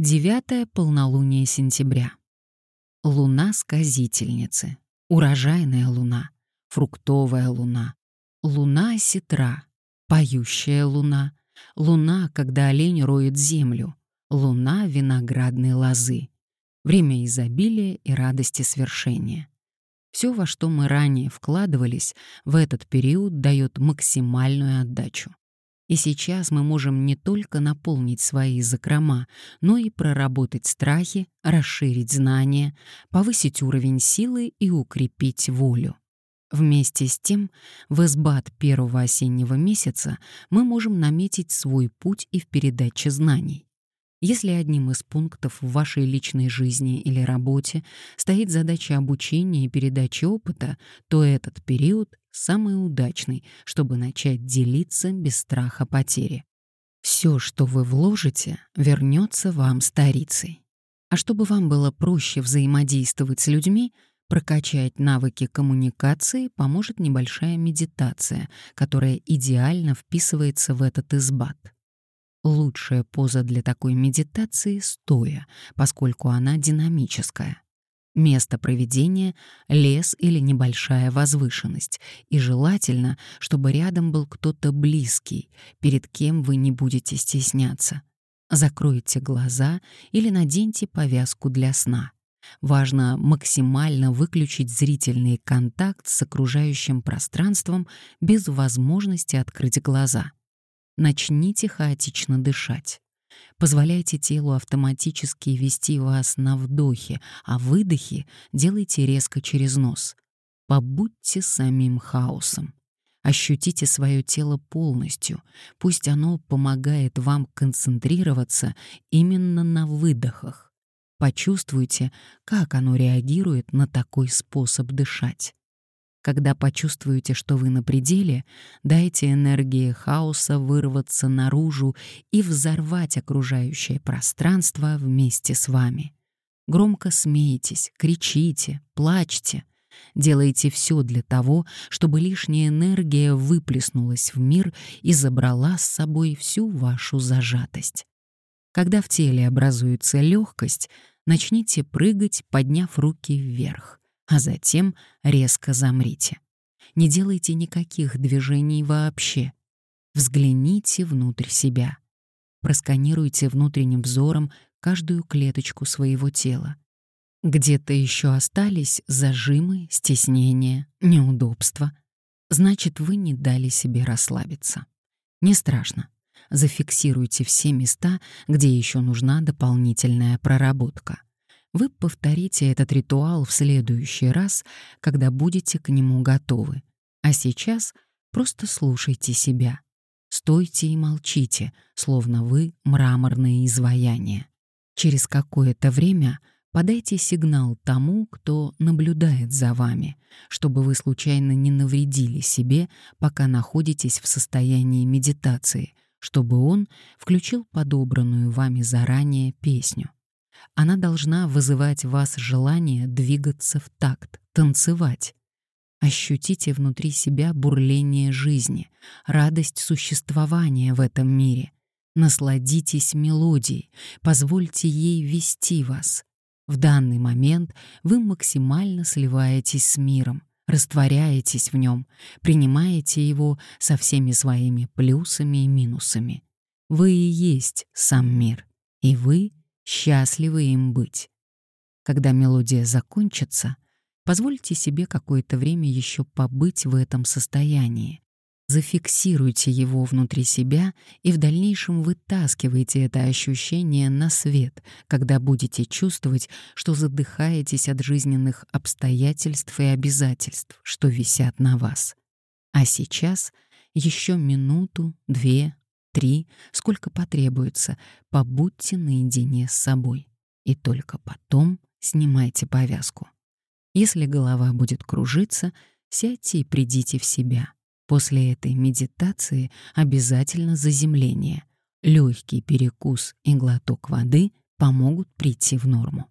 Девятое полнолуние сентября. Луна сказительницы. Урожайная луна. Фруктовая луна. Луна осетра. Поющая луна. Луна, когда олень роет землю. Луна виноградной лозы. Время изобилия и радости свершения. Все, во что мы ранее вкладывались, в этот период дает максимальную отдачу. И сейчас мы можем не только наполнить свои закрома, но и проработать страхи, расширить знания, повысить уровень силы и укрепить волю. Вместе с тем, в избат первого осеннего месяца мы можем наметить свой путь и в передаче знаний. Если одним из пунктов в вашей личной жизни или работе стоит задача обучения и передачи опыта, то этот период самый удачный, чтобы начать делиться без страха потери. Все, что вы вложите, вернется вам старицей. А чтобы вам было проще взаимодействовать с людьми, прокачать навыки коммуникации поможет небольшая медитация, которая идеально вписывается в этот избат. Лучшая поза для такой медитации — стоя, поскольку она динамическая. Место проведения — лес или небольшая возвышенность, и желательно, чтобы рядом был кто-то близкий, перед кем вы не будете стесняться. Закройте глаза или наденьте повязку для сна. Важно максимально выключить зрительный контакт с окружающим пространством без возможности открыть глаза. Начните хаотично дышать. Позволяйте телу автоматически вести вас на вдохе, а выдохе делайте резко через нос. Побудьте самим хаосом. Ощутите свое тело полностью, пусть оно помогает вам концентрироваться именно на выдохах. Почувствуйте, как оно реагирует на такой способ дышать. Когда почувствуете, что вы на пределе, дайте энергии хаоса вырваться наружу и взорвать окружающее пространство вместе с вами. Громко смейтесь, кричите, плачьте. Делайте все для того, чтобы лишняя энергия выплеснулась в мир и забрала с собой всю вашу зажатость. Когда в теле образуется легкость, начните прыгать, подняв руки вверх а затем резко замрите. Не делайте никаких движений вообще. Взгляните внутрь себя. Просканируйте внутренним взором каждую клеточку своего тела. Где-то еще остались зажимы, стеснения, неудобства. Значит, вы не дали себе расслабиться. Не страшно. Зафиксируйте все места, где еще нужна дополнительная проработка. Вы повторите этот ритуал в следующий раз, когда будете к нему готовы. А сейчас просто слушайте себя. Стойте и молчите, словно вы мраморное изваяние. Через какое-то время подайте сигнал тому, кто наблюдает за вами, чтобы вы случайно не навредили себе, пока находитесь в состоянии медитации, чтобы он включил подобранную вами заранее песню. Она должна вызывать в вас желание двигаться в такт, танцевать. Ощутите внутри себя бурление жизни, радость существования в этом мире. Насладитесь мелодией, позвольте ей вести вас. В данный момент вы максимально сливаетесь с миром, растворяетесь в нем, принимаете его со всеми своими плюсами и минусами. Вы и есть сам мир, и вы счастливы им быть. Когда мелодия закончится, позвольте себе какое-то время еще побыть в этом состоянии. Зафиксируйте его внутри себя и в дальнейшем вытаскивайте это ощущение на свет, когда будете чувствовать, что задыхаетесь от жизненных обстоятельств и обязательств, что висят на вас. А сейчас еще минуту, две, три, сколько потребуется, побудьте наедине с собой. И только потом снимайте повязку. Если голова будет кружиться, сядьте и придите в себя. После этой медитации обязательно заземление. Легкий перекус и глоток воды помогут прийти в норму.